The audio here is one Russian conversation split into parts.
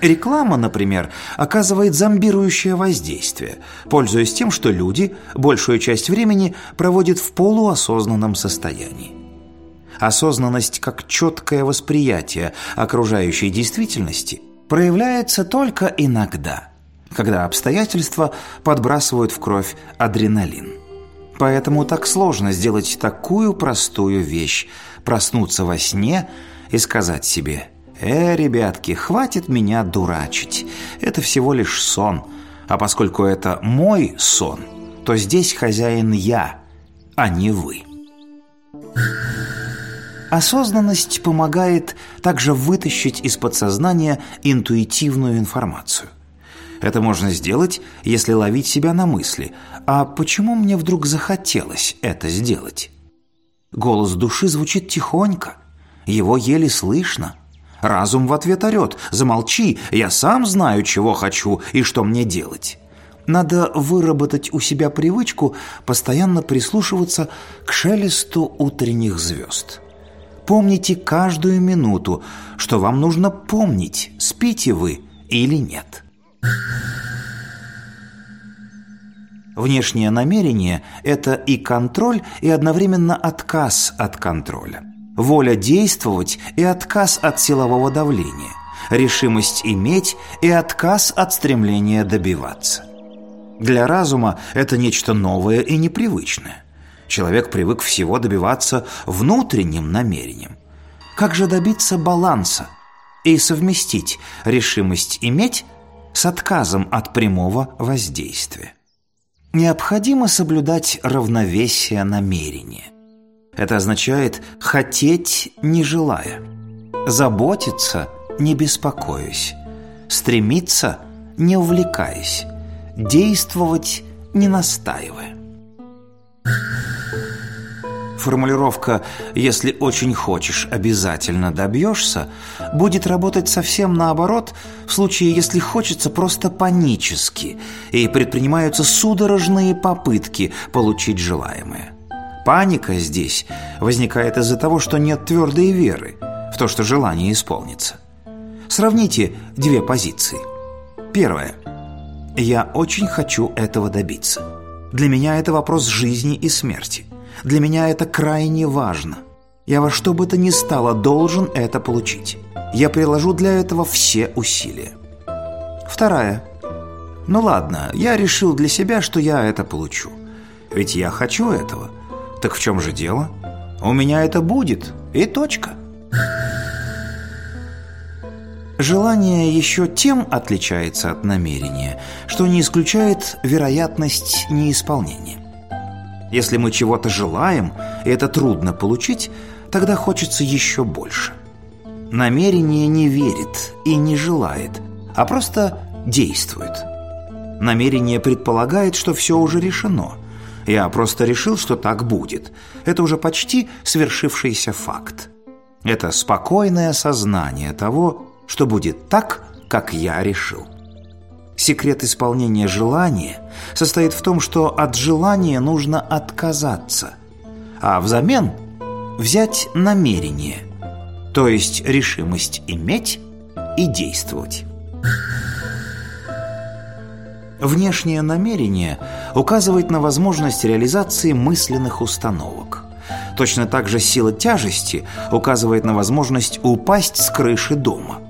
Реклама, например, оказывает зомбирующее воздействие, пользуясь тем, что люди большую часть времени проводят в полуосознанном состоянии. Осознанность как четкое восприятие окружающей действительности проявляется только иногда, когда обстоятельства подбрасывают в кровь адреналин. Поэтому так сложно сделать такую простую вещь – проснуться во сне и сказать себе – «Э, ребятки, хватит меня дурачить. Это всего лишь сон. А поскольку это мой сон, то здесь хозяин я, а не вы». Осознанность помогает также вытащить из подсознания интуитивную информацию. Это можно сделать, если ловить себя на мысли. А почему мне вдруг захотелось это сделать? Голос души звучит тихонько, его еле слышно – Разум в ответ орет «Замолчи, я сам знаю, чего хочу и что мне делать». Надо выработать у себя привычку постоянно прислушиваться к шелесту утренних звезд. Помните каждую минуту, что вам нужно помнить, спите вы или нет. Внешнее намерение – это и контроль, и одновременно отказ от контроля воля действовать и отказ от силового давления, решимость иметь и отказ от стремления добиваться. Для разума это нечто новое и непривычное. Человек привык всего добиваться внутренним намерением. Как же добиться баланса и совместить решимость иметь с отказом от прямого воздействия? Необходимо соблюдать равновесие намерения – это означает «хотеть, не желая», «заботиться, не беспокоясь», «стремиться, не увлекаясь», «действовать, не настаивая». Формулировка «если очень хочешь, обязательно добьешься» будет работать совсем наоборот в случае, если хочется просто панически и предпринимаются судорожные попытки получить желаемое. Паника здесь возникает из-за того, что нет твердой веры в то, что желание исполнится. Сравните две позиции. Первая. Я очень хочу этого добиться. Для меня это вопрос жизни и смерти. Для меня это крайне важно. Я во что бы то ни стало должен это получить. Я приложу для этого все усилия. Вторая. Ну ладно, я решил для себя, что я это получу. Ведь я хочу этого. Так в чем же дело? У меня это будет, и точка. Желание еще тем отличается от намерения, что не исключает вероятность неисполнения. Если мы чего-то желаем, и это трудно получить, тогда хочется еще больше. Намерение не верит и не желает, а просто действует. Намерение предполагает, что все уже решено – я просто решил, что так будет. Это уже почти свершившийся факт. Это спокойное сознание того, что будет так, как я решил. Секрет исполнения желания состоит в том, что от желания нужно отказаться, а взамен взять намерение, то есть решимость иметь и действовать. Внешнее намерение указывает на возможность реализации мысленных установок. Точно так же сила тяжести указывает на возможность упасть с крыши дома.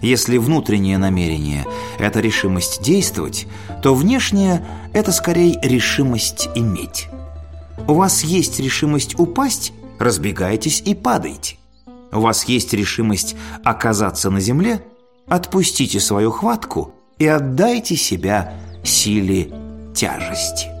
Если внутреннее намерение – это решимость действовать, то внешнее – это скорее решимость иметь. У вас есть решимость упасть – разбегайтесь и падайте. У вас есть решимость оказаться на земле – отпустите свою хватку – и отдайте себя силе тяжести.